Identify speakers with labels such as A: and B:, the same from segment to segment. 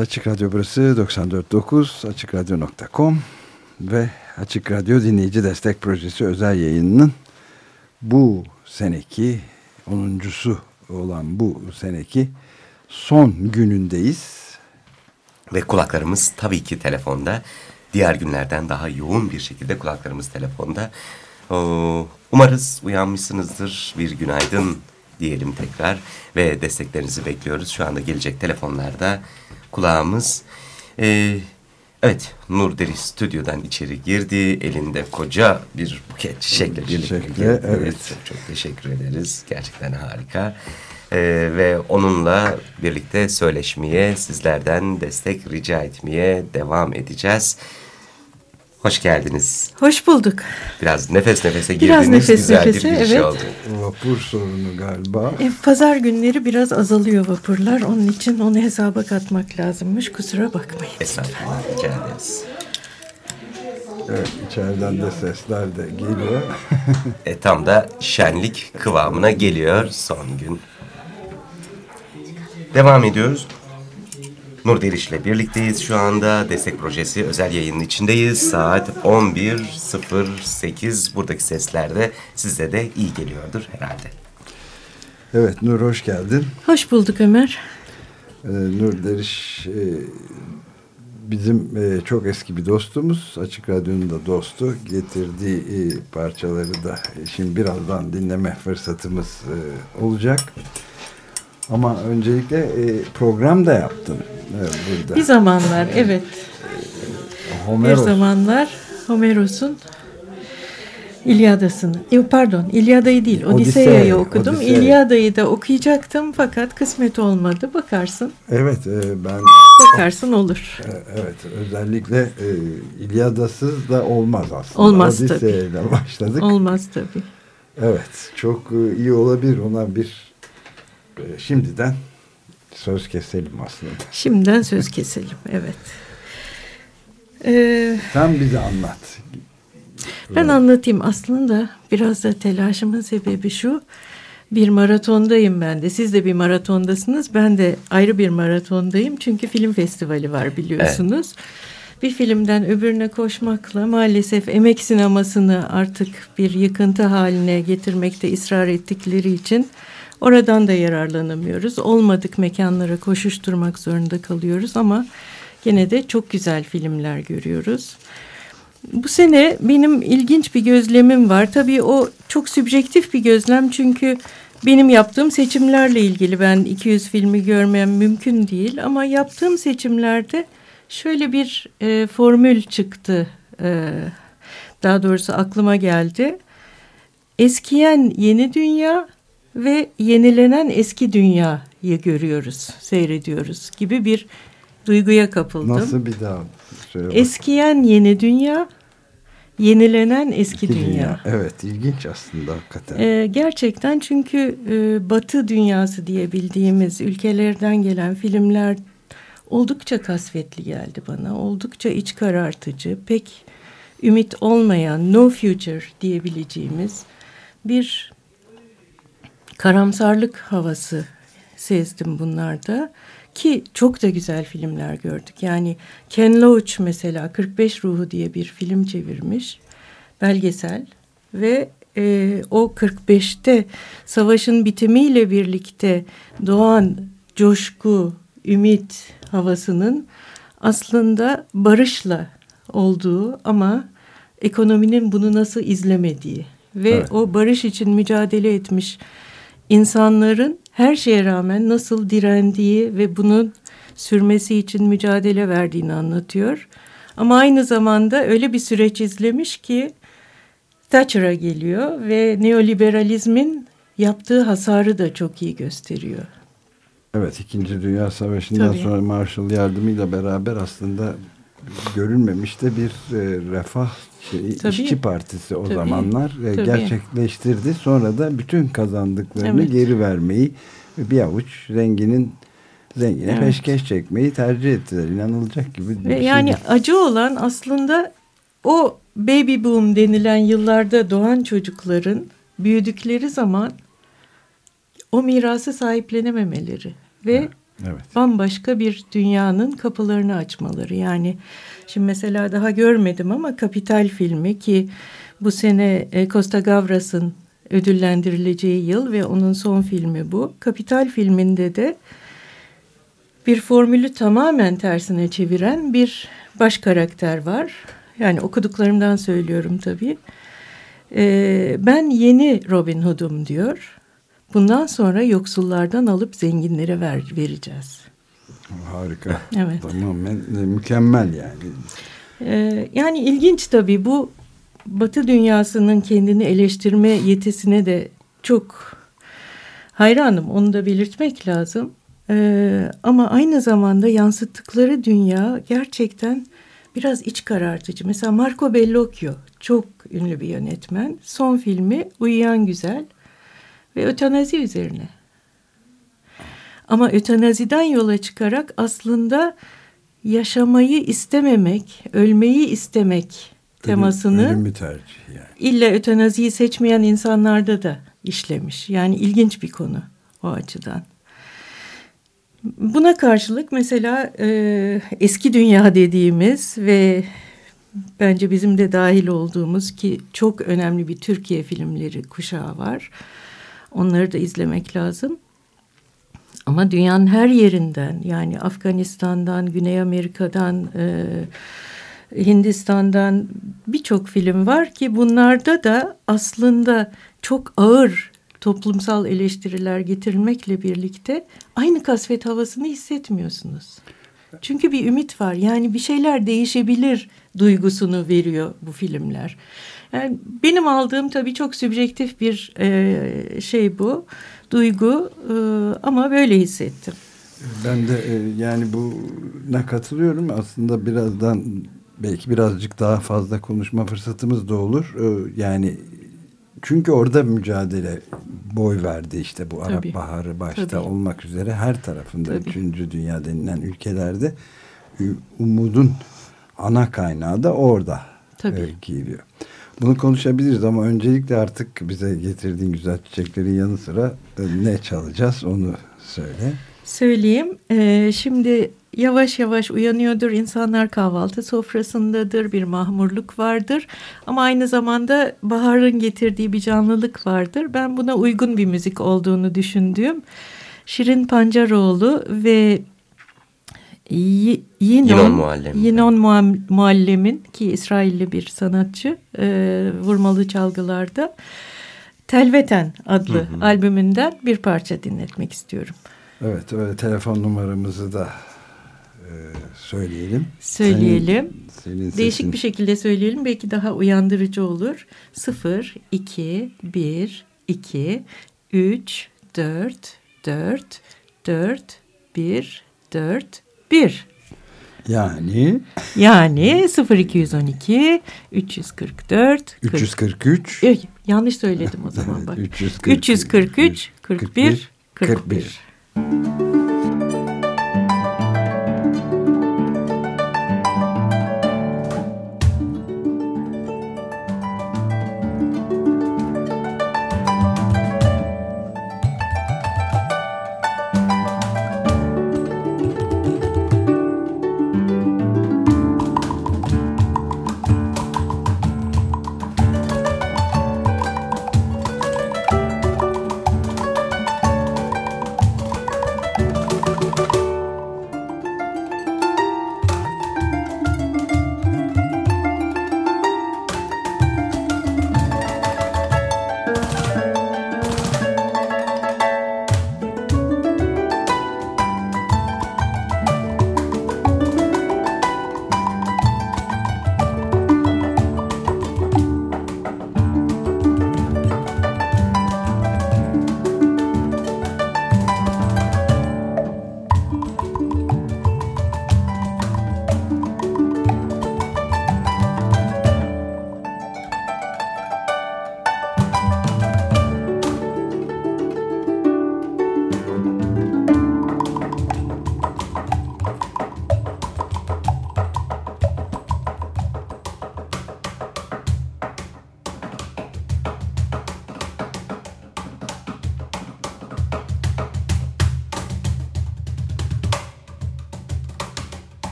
A: Açık Radyo burası 94.9 AçıkRadyo.com ve Açık Radyo Dinleyici Destek Projesi özel yayınının bu seneki onuncusu olan bu seneki son günündeyiz.
B: Ve kulaklarımız tabii ki telefonda. Diğer günlerden daha yoğun bir şekilde kulaklarımız telefonda. Umarız uyanmışsınızdır. Bir günaydın diyelim tekrar ve desteklerinizi bekliyoruz. Şu anda gelecek telefonlarda kulağımız. Ee, evet Nur Deri stüdyodan içeri girdi. Elinde koca bir buket çiçekle birlikte
A: Çiçekle, evet.
B: Çok, çok teşekkür ederiz. Gerçekten harika. Ee, ve onunla birlikte söyleşmeye, sizlerden destek rica etmeye devam edeceğiz. Hoş geldiniz.
C: Hoş bulduk.
B: Biraz nefes nefese girdiniz.
C: Biraz nefes
B: Güzel
C: nefese,
B: bir giriş
C: evet.
B: oldu.
A: Vapur sorunu galiba.
C: E, pazar günleri biraz azalıyor vapurlar. Onun için onu hesaba katmak lazımmış. Kusura bakmayın.
B: Estağfurullah rica ederiz.
A: Evet içeriden de sesler de geliyor.
B: E, tam da şenlik kıvamına geliyor son gün. Devam ediyoruz. Nur Deriş ile birlikteyiz şu anda. Destek projesi özel yayının içindeyiz. Saat 11.08. Buradaki sesler de size de iyi geliyordur herhalde.
A: Evet Nur hoş geldin.
C: Hoş bulduk Ömer.
A: Ee, Nur Deriş e, bizim e, çok eski bir dostumuz. Açık Radyo'nun da dostu. Getirdiği e, parçaları da e, şimdi birazdan dinleme fırsatımız e, olacak. Ama öncelikle e, program da yaptın e, burada.
C: Bir zamanlar evet.
A: Homeros.
C: Bir zamanlar Homeros'un İlyada'sını, yok pardon İlyada'yı değil
A: Odiseya'yı,
C: Odiseya'yı okudum.
A: Odiseya'yı.
C: İlyada'yı da okuyacaktım fakat kısmet olmadı. Bakarsın,
A: Evet e, ben
C: bakarsın olur.
A: e, evet özellikle e, İlyada'sız da olmaz aslında.
C: Olmaz tabii.
A: Odisea ile başladık.
C: Olmaz tabii.
A: Evet çok e, iyi olabilir ona bir e, şimdiden söz keselim aslında.
C: Şimdiden söz keselim, evet. Ee,
A: Sen bize anlat.
C: Ben anlatayım aslında biraz da telaşımın sebebi şu. Bir maratondayım ben de. Siz de bir maratondasınız. Ben de ayrı bir maratondayım. Çünkü film festivali var biliyorsunuz. Bir filmden öbürüne koşmakla maalesef emek sinemasını artık bir yıkıntı haline getirmekte ısrar ettikleri için oradan da yararlanamıyoruz. Olmadık mekanlara koşuşturmak zorunda kalıyoruz ama gene de çok güzel filmler görüyoruz. Bu sene benim ilginç bir gözlemim var. Tabii o çok sübjektif bir gözlem çünkü benim yaptığım seçimlerle ilgili ben 200 filmi görmem mümkün değil ama yaptığım seçimlerde şöyle bir e, formül çıktı. E, daha doğrusu aklıma geldi. Eskiyen yeni dünya ve yenilenen eski dünyayı görüyoruz, seyrediyoruz gibi bir duyguya kapıldım.
A: Nasıl bir daha bak.
C: Eskiyen yeni dünya, yenilenen eski
A: İki
C: dünya.
A: Evet ilginç aslında hakikaten.
C: Ee, gerçekten çünkü e, Batı dünyası diye bildiğimiz ülkelerden gelen filmler oldukça kasvetli geldi bana. Oldukça iç karartıcı, pek ümit olmayan, no future diyebileceğimiz bir karamsarlık havası sezdim bunlarda. Ki çok da güzel filmler gördük. Yani Ken Loach mesela 45 Ruhu diye bir film çevirmiş. Belgesel ve e, o 45'te savaşın bitimiyle birlikte doğan coşku, ümit havasının aslında barışla olduğu ama ekonominin bunu nasıl izlemediği ve
A: Evet.
C: o barış için mücadele etmiş insanların her şeye rağmen nasıl direndiği ve bunun sürmesi için mücadele verdiğini anlatıyor. Ama aynı zamanda öyle bir süreç izlemiş ki Thatcher'a geliyor ve neoliberalizmin yaptığı hasarı da çok iyi gösteriyor.
A: Evet İkinci Dünya Savaşı'ndan
C: Tabii.
A: sonra Marshall yardımıyla beraber aslında görülmemiş de bir e, refah şey,
C: Tabii.
A: işçi partisi o
C: Tabii.
A: zamanlar e,
C: Tabii.
A: gerçekleştirdi. Sonra da bütün kazandıklarını
C: Evet.
A: geri vermeyi ve bir avuç zenginin zengine
C: Evet.
A: peşkeş çekmeyi tercih ettiler. İnanılacak gibi bir
C: Ve
A: şey
C: yani acı olan aslında o baby boom denilen yıllarda doğan çocukların büyüdükleri zaman o mirası sahiplenememeleri ve
A: Evet.
C: Bambaşka bir dünyanın kapılarını açmaları. Yani şimdi mesela daha görmedim ama Kapital filmi ki bu sene e, Costa Gavras'ın ödüllendirileceği yıl ve onun son filmi bu. Kapital filminde de bir formülü tamamen tersine çeviren bir baş karakter var. Yani okuduklarımdan söylüyorum tabii. Ee, ben yeni Robin Hood'um diyor. Bundan sonra yoksullardan alıp zenginlere ver, vereceğiz.
A: Harika.
C: Evet.
A: Tamamen e, mükemmel yani.
C: Ee, yani ilginç tabii bu Batı dünyasının kendini eleştirme yetisine de çok hayranım. Onu da belirtmek lazım. Ee, ama aynı zamanda yansıttıkları dünya gerçekten biraz iç karartıcı. Mesela Marco Bellocchio çok ünlü bir yönetmen. Son filmi Uyuyan Güzel ve ötenazi üzerine. Ama ötenaziden yola çıkarak aslında yaşamayı istememek, ölmeyi istemek temasını
A: Ölümü tercih yani.
C: illa ötenaziyi seçmeyen insanlarda da işlemiş. Yani ilginç bir konu o açıdan. Buna karşılık mesela e, eski dünya dediğimiz ve bence bizim de dahil olduğumuz ki çok önemli bir Türkiye filmleri kuşağı var. Onları da izlemek lazım. Ama dünyanın her yerinden yani Afganistan'dan, Güney Amerika'dan, e, Hindistan'dan birçok film var ki bunlarda da aslında çok ağır toplumsal eleştiriler getirilmekle birlikte aynı kasvet havasını hissetmiyorsunuz. Çünkü bir ümit var. Yani bir şeyler değişebilir duygusunu veriyor bu filmler. Yani benim aldığım tabii çok sübjektif bir e, şey bu duygu e, ama böyle hissettim.
A: Ben de e, yani buna katılıyorum. Aslında birazdan belki birazcık daha fazla konuşma fırsatımız da olur. E, yani çünkü orada mücadele boy verdi işte bu Arap
C: Tabii.
A: Baharı başta
C: Tabii.
A: olmak üzere her tarafında
C: Tabii.
A: üçüncü dünya denilen ülkelerde ü- umudun ana kaynağı da orada
C: Tabii.
A: e, geliyor. Bunu konuşabiliriz ama öncelikle artık bize getirdiğin güzel çiçeklerin yanı sıra e, ne çalacağız onu söyle.
C: Söyleyeyim. Ee, şimdi yavaş yavaş uyanıyordur. insanlar kahvaltı sofrasındadır. Bir mahmurluk vardır. Ama aynı zamanda baharın getirdiği bir canlılık vardır. Ben buna uygun bir müzik olduğunu düşündüğüm Şirin Pancaroğlu ve Yinon,
B: Muallem.
C: Yinon Muallem'in ki İsrailli bir sanatçı e, vurmalı çalgılarda Telveten adlı albümünden bir parça dinletmek istiyorum.
A: Evet öyle telefon numaramızı da e, söyleyelim.
C: Söyleyelim.
A: Senin, senin
C: Değişik
A: sesin-
C: bir şekilde söyleyelim. Belki daha uyandırıcı olur. 0, 2, 1, 2, 3, 4, 4, 4, 1, 4, 1.
A: Yani?
C: Yani 0212 344 40,
A: 343
C: e, Yanlış söyledim o zaman bak.
A: 343,
C: 343 41 41.
B: 41.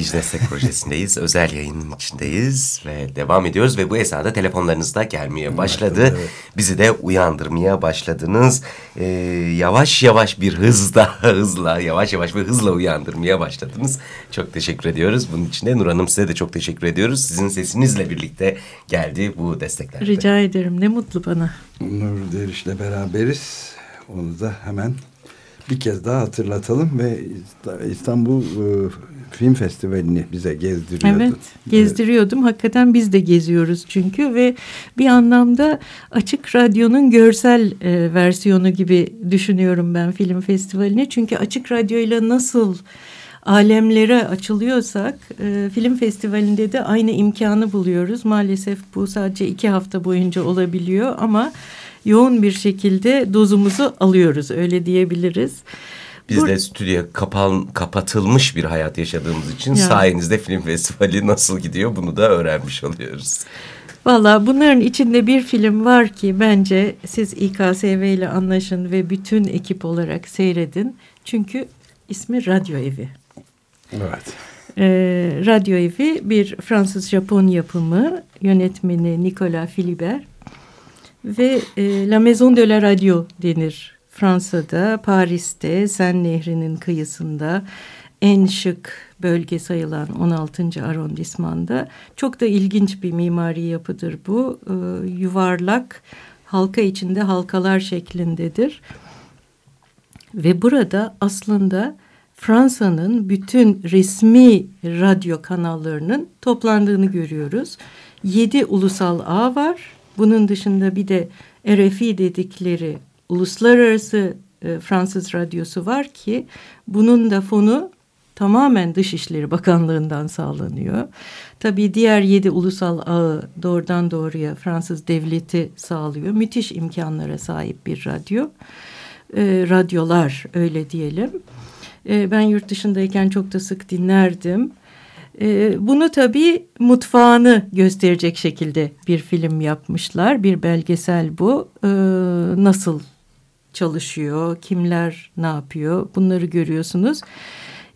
B: Dinleyici Destek Projesi'ndeyiz. Özel yayının içindeyiz ve devam ediyoruz. Ve bu esnada telefonlarınız da gelmeye başladı. Evet, evet. Bizi de uyandırmaya başladınız. Ee, yavaş yavaş bir hızla, hızla, yavaş yavaş bir hızla uyandırmaya başladınız. Çok teşekkür ediyoruz. Bunun için de Nur Hanım size de çok teşekkür ediyoruz. Sizin sesinizle birlikte geldi bu destekler.
C: Rica ederim. Ne mutlu bana.
A: Nur Deriş'le beraberiz. Onu da hemen bir kez daha hatırlatalım ve İstanbul e, Film Festivali'ni bize gezdiriyordun.
C: Evet gezdiriyordum. Hakikaten biz de geziyoruz çünkü ve bir anlamda Açık Radyo'nun görsel e, versiyonu gibi düşünüyorum ben film festivalini. Çünkü Açık Radyo'yla nasıl alemlere açılıyorsak e, film festivalinde de aynı imkanı buluyoruz. Maalesef bu sadece iki hafta boyunca olabiliyor ama yoğun bir şekilde dozumuzu alıyoruz öyle diyebiliriz.
B: Biz Bur de stüdyo kapan, kapatılmış bir hayat yaşadığımız için yani. sayenizde film festivali nasıl gidiyor bunu da öğrenmiş oluyoruz.
C: Valla bunların içinde bir film var ki bence siz İKSV ile anlaşın ve bütün ekip olarak seyredin. Çünkü ismi Radyo Evi.
A: Evet.
C: Ee, Radyo Evi bir Fransız-Japon yapımı yönetmeni Nicolas Philibert ve e, La Maison de la Radio denir Fransa'da, Paris'te, Sen Nehri'nin kıyısında en şık bölge sayılan 16. arondismanda çok da ilginç bir mimari yapıdır bu. Ee, yuvarlak, halka içinde halkalar şeklindedir. Ve burada aslında Fransa'nın bütün resmi radyo kanallarının toplandığını görüyoruz. Yedi ulusal ağ var. Bunun dışında bir de RFI dedikleri uluslararası e, Fransız radyosu var ki bunun da fonu tamamen Dışişleri Bakanlığı'ndan sağlanıyor. Tabii diğer yedi ulusal ağı doğrudan doğruya Fransız devleti sağlıyor. Müthiş imkanlara sahip bir radyo. E, radyolar öyle diyelim. E, ben yurt dışındayken çok da sık dinlerdim. E, bunu tabii mutfağını gösterecek şekilde bir film yapmışlar. Bir belgesel bu. E, nasıl çalışıyor, kimler ne yapıyor bunları görüyorsunuz.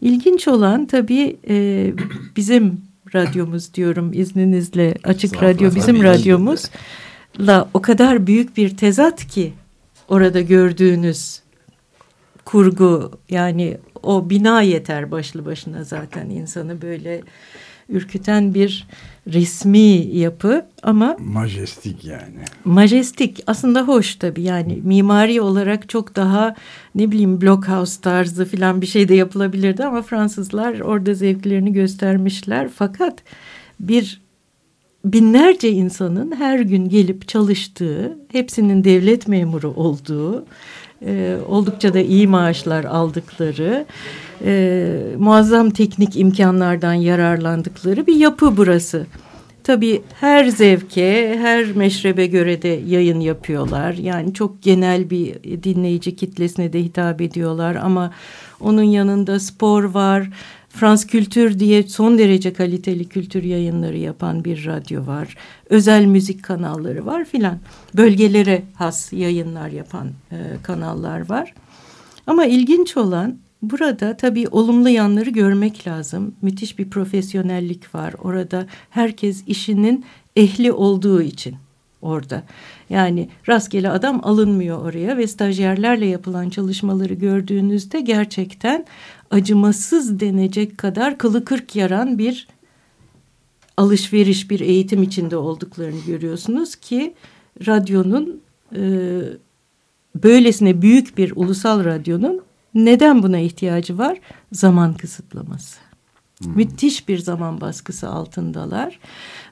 C: İlginç olan tabii e, bizim radyomuz diyorum izninizle açık radyo bizim radyomuzla o kadar büyük bir tezat ki orada gördüğünüz kurgu yani o bina yeter başlı başına zaten insanı böyle ürküten bir resmi yapı ama
A: majestik yani.
C: Majestik. Aslında hoş tabii. Yani mimari olarak çok daha ne bileyim blockhouse tarzı filan bir şey de yapılabilirdi ama Fransızlar orada zevklerini göstermişler. Fakat bir binlerce insanın her gün gelip çalıştığı, hepsinin devlet memuru olduğu, e, oldukça da iyi maaşlar aldıkları, e, muazzam teknik imkanlardan yararlandıkları bir yapı burası. Tabii her zevke, her meşrebe göre de yayın yapıyorlar. Yani çok genel bir dinleyici kitlesine de hitap ediyorlar ama onun yanında spor var. Frans Kültür diye son derece kaliteli kültür yayınları yapan bir radyo var. Özel müzik kanalları var filan. Bölgelere has yayınlar yapan e, kanallar var. Ama ilginç olan Burada tabii olumlu yanları görmek lazım. Müthiş bir profesyonellik var. Orada herkes işinin ehli olduğu için orada. Yani rastgele adam alınmıyor oraya ve stajyerlerle yapılan çalışmaları gördüğünüzde gerçekten acımasız denecek kadar kılı kırk yaran bir alışveriş, bir eğitim içinde olduklarını görüyorsunuz ki radyonun e, böylesine büyük bir ulusal radyonun neden buna ihtiyacı var? Zaman kısıtlaması. Hmm. Müthiş bir zaman baskısı altındalar.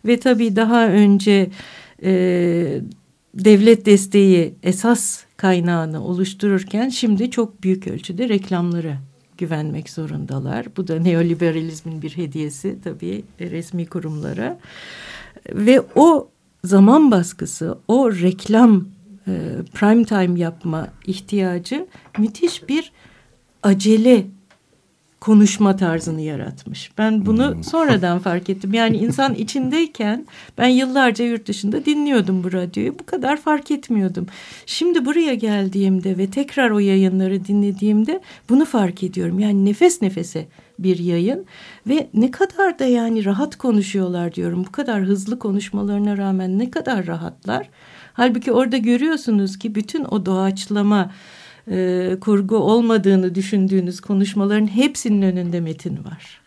C: Ve tabii daha önce e, devlet desteği esas kaynağını oluştururken şimdi çok büyük ölçüde reklamlara güvenmek zorundalar. Bu da neoliberalizmin bir hediyesi tabii resmi kurumlara. Ve o zaman baskısı, o reklam e, prime time yapma ihtiyacı müthiş bir acele konuşma tarzını yaratmış. Ben bunu hmm. sonradan fark ettim. Yani insan içindeyken ben yıllarca yurt dışında dinliyordum bu radyoyu. Bu kadar fark etmiyordum. Şimdi buraya geldiğimde ve tekrar o yayınları dinlediğimde bunu fark ediyorum. Yani nefes nefese bir yayın ve ne kadar da yani rahat konuşuyorlar diyorum. Bu kadar hızlı konuşmalarına rağmen ne kadar rahatlar. Halbuki orada görüyorsunuz ki bütün o doğaçlama e, kurgu olmadığını düşündüğünüz konuşmaların hepsinin önünde metin var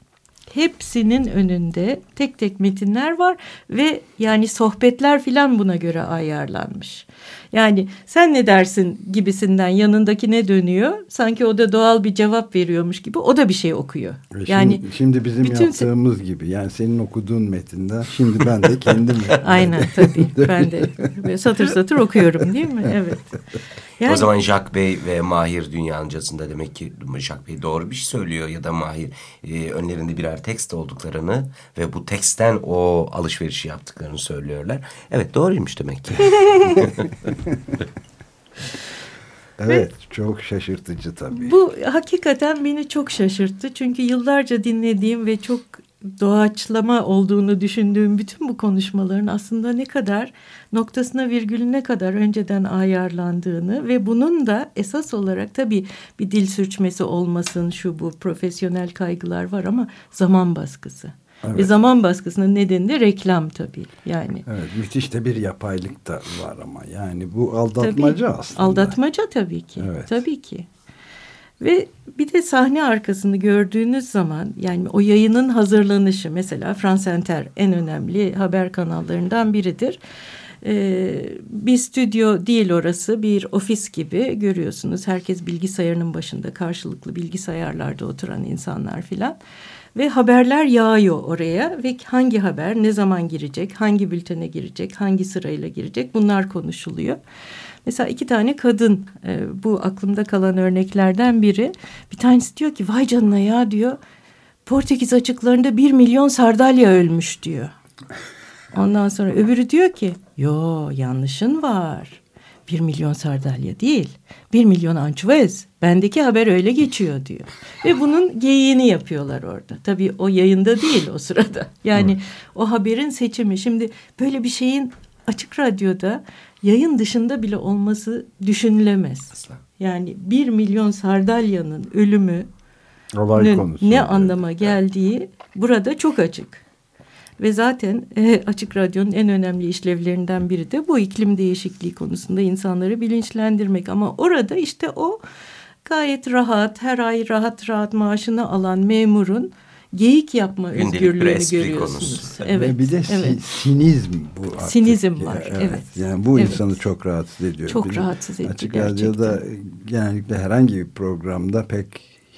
C: hepsinin önünde tek tek metinler var ve yani sohbetler filan buna göre ayarlanmış. Yani sen ne dersin gibisinden yanındaki ne dönüyor sanki o da doğal bir cevap veriyormuş gibi o da bir şey okuyor.
A: Şimdi, yani şimdi bizim bütün... yaptığımız gibi yani senin okuduğun metinden şimdi ben de kendim
C: Aynen tabii ben de satır satır okuyorum değil mi? Evet.
B: Yani... O zaman Jack Bey ve Mahir dünyancasında demek ki Jack Bey doğru bir şey söylüyor ya da Mahir e, önlerinde birer tekst olduklarını ve bu teksten o alışverişi yaptıklarını söylüyorlar. Evet doğruymuş demek ki.
A: Evet çok şaşırtıcı tabii.
C: Bu hakikaten beni çok şaşırttı. Çünkü yıllarca dinlediğim ve çok doğaçlama olduğunu düşündüğüm bütün bu konuşmaların aslında ne kadar noktasına virgülüne kadar önceden ayarlandığını ve bunun da esas olarak tabii bir dil sürçmesi olmasın şu bu profesyonel kaygılar var ama zaman baskısı. Evet. Ve zaman baskısının nedeni de reklam tabii yani.
A: Evet müthiş de bir yapaylık da var ama yani bu aldatmaca tabii, aslında.
C: Aldatmaca tabii ki. Evet. Tabii ki. Ve bir de sahne arkasını gördüğünüz zaman yani o yayının hazırlanışı mesela France Inter en önemli haber kanallarından biridir. Ee, bir stüdyo değil orası bir ofis gibi görüyorsunuz. Herkes bilgisayarının başında karşılıklı bilgisayarlarda oturan insanlar filan. Ve haberler yağıyor oraya ve hangi haber ne zaman girecek, hangi bültene girecek, hangi sırayla girecek bunlar konuşuluyor. Mesela iki tane kadın e, bu aklımda kalan örneklerden biri. Bir tanesi diyor ki vay canına ya diyor. Portekiz açıklarında bir milyon sardalya ölmüş diyor. Ondan sonra öbürü diyor ki yo yanlışın var. Bir milyon sardalya değil. Bir milyon ançuvez. Bendeki haber öyle geçiyor diyor. Ve bunun geyiğini yapıyorlar orada. Tabii o yayında değil o sırada. Yani o haberin seçimi. Şimdi böyle bir şeyin açık radyoda yayın dışında bile olması düşünülemez. Asla. Yani bir milyon Sardalya'nın ölümü Olay konusu, ne anlama geldiği burada çok açık. Ve zaten e, Açık Radyo'nun en önemli işlevlerinden biri de bu iklim değişikliği konusunda insanları bilinçlendirmek. Ama orada işte o gayet rahat, her ay rahat rahat maaşını alan memurun geyik yapma Gündelik özgürlüğünü görüyorsunuz. Konusu.
A: Evet. Ve bir de evet. sinizm bu artık.
C: Sinizm var. Evet. evet.
A: Yani bu evet. insanı çok rahatsız ediyor.
C: Çok bir rahatsız ediyor
A: Açık Radyo'da genellikle herhangi bir programda pek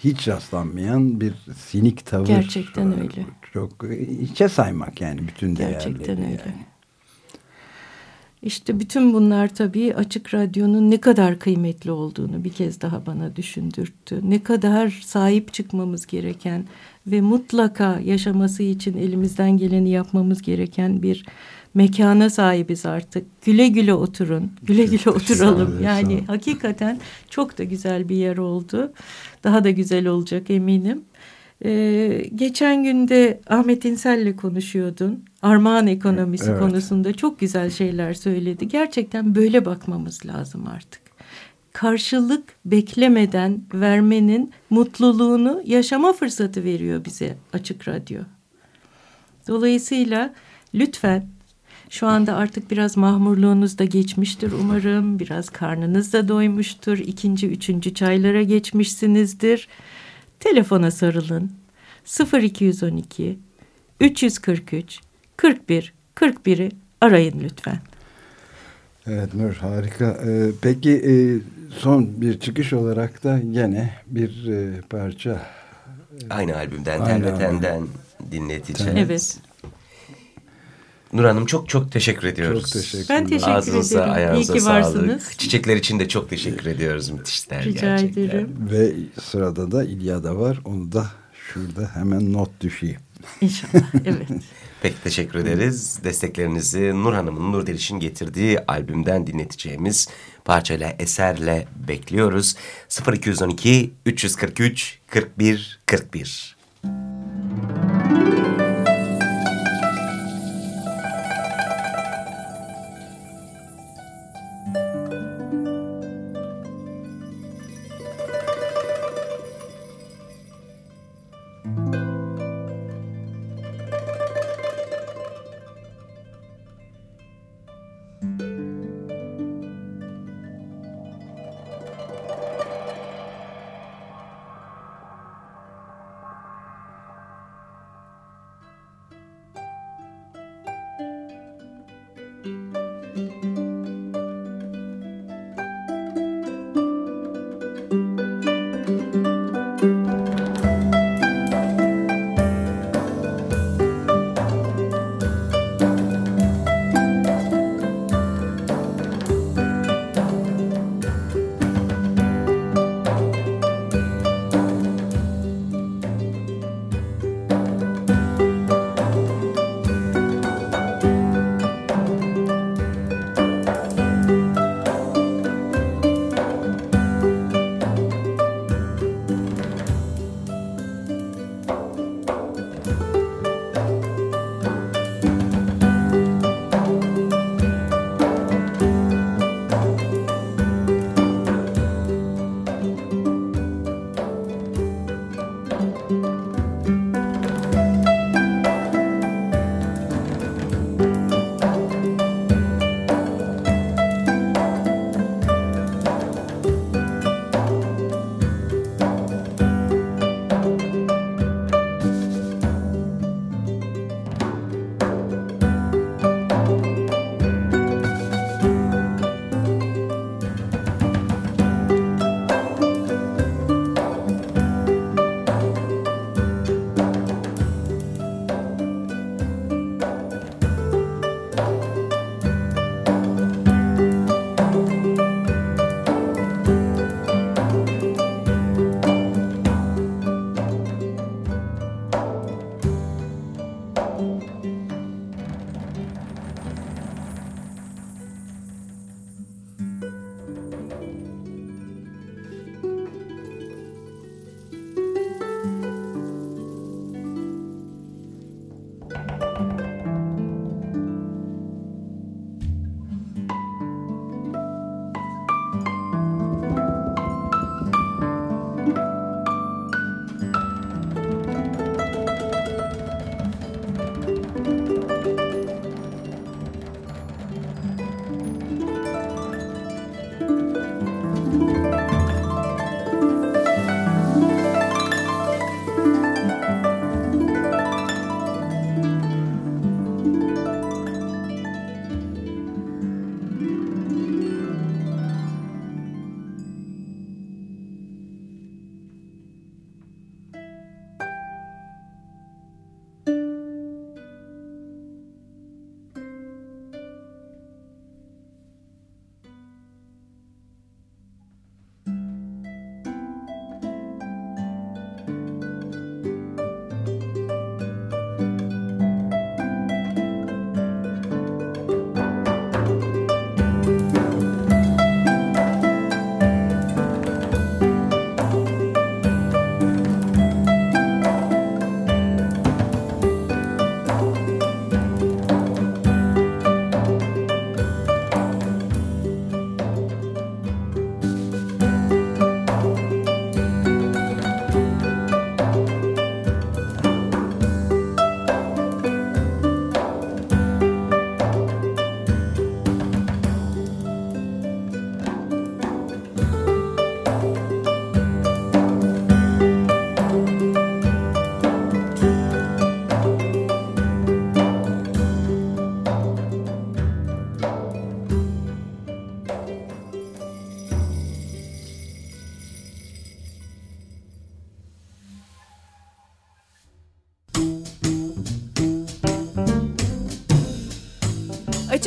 A: hiç rastlanmayan bir sinik tavır.
C: Gerçekten öyle.
A: Çok içe saymak yani bütün değerleri.
C: Gerçekten öyle. Yani. İşte bütün bunlar tabii Açık Radyo'nun ne kadar kıymetli olduğunu bir kez daha bana düşündürttü. Ne kadar sahip çıkmamız gereken ve mutlaka yaşaması için elimizden geleni yapmamız gereken bir mekana sahibiz artık. Güle güle oturun, güle güle oturalım. Yani hakikaten çok da güzel bir yer oldu. Daha da güzel olacak eminim. Ee, geçen günde Ahmet İnsel'le konuşuyordun. Armağan ekonomisi evet. konusunda çok güzel şeyler söyledi. Gerçekten böyle bakmamız lazım artık. Karşılık beklemeden vermenin mutluluğunu yaşama fırsatı veriyor bize Açık Radyo. Dolayısıyla lütfen şu anda artık biraz mahmurluğunuz da geçmiştir umarım. Biraz karnınız da doymuştur. İkinci, üçüncü çaylara geçmişsinizdir. Telefona sarılın. 0212 343 41 41'i arayın lütfen.
A: Evet Nur harika. Ee, peki e, son bir çıkış olarak da gene bir e, parça.
B: Aynı albümden, Ten dinleteceğiz.
C: Evet.
B: Nur Hanım çok çok teşekkür ediyoruz.
A: Çok teşekkür
C: Ben teşekkür Ağzınıza, ederim.
B: Ayağınıza İyi ki sağlık. varsınız. Çiçekler için de çok teşekkür ediyoruz. Müthişler
C: Rica
B: gerçekten.
C: ederim.
A: Ve sırada da İlyada var. Onu da şurada hemen not düşeyim.
C: İnşallah evet.
B: Pek teşekkür ederiz. Desteklerinizi Nur Hanım'ın Nur Deriş'in getirdiği albümden dinleteceğimiz parçayla eserle bekliyoruz. 0212 343 41 41